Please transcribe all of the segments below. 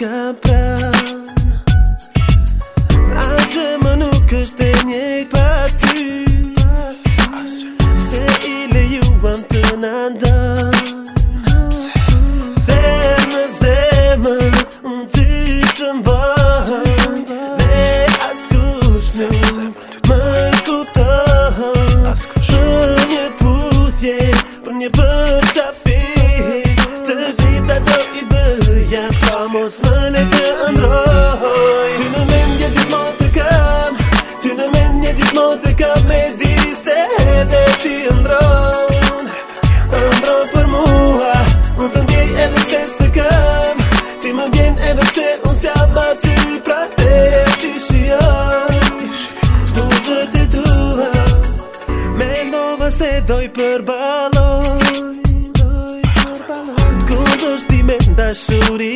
ka pran A zemë nuk është e njëjtë pa ty Se i lejuam të në ndonë Dhe në zemë në ty të mbohë Dhe as kush më kuptohë Për një putje, për një përqa mos më le të ndroj Ty në mendje gjithë më të kam Ty në mendje gjithë më të kam Me di se edhe ti ndroj Ndroj për mua Unë të ndjej edhe qes të kam Ti më ndjen edhe që unë s'ja ma ty Pra te e ti shion Shdo zët e tua Me ndova se doj për baloj Doj për baloj Kur dështi me ndashurit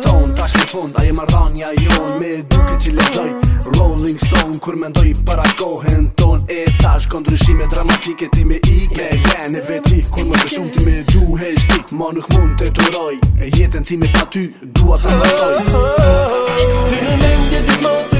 ton Tash me fond, a je marranja jon Me duke që lezoj Rolling Stone Kur me ndoj para kohen ton E tash këndryshime dramatike ti me ike Me vene veti Kur më të shumë ti me duhe shti Ma nuk mund të të roj E jetën ti me pa ty Dua të më të roj Ti në lëngje më